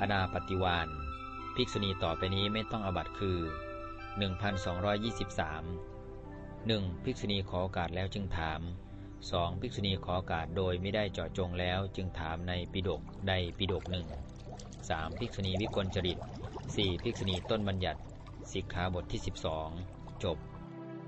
อนาปฏิวานภิกษุณีต่อไปนี้ไม่ต้องอบัตคือ 1223 1. ภิกษุณีขอโอกาสแล้วจึงถาม 2. ภิกษุณีขอโอกาสโดยไม่ได้เจาะจงแล้วจึงถามในปิดกใดปิดกหนึ่ง 3. ภิกษุณีวิกลจริต 4. ภิกษุณีต้นบัญญัติสิกขาบทที่ 12 จบ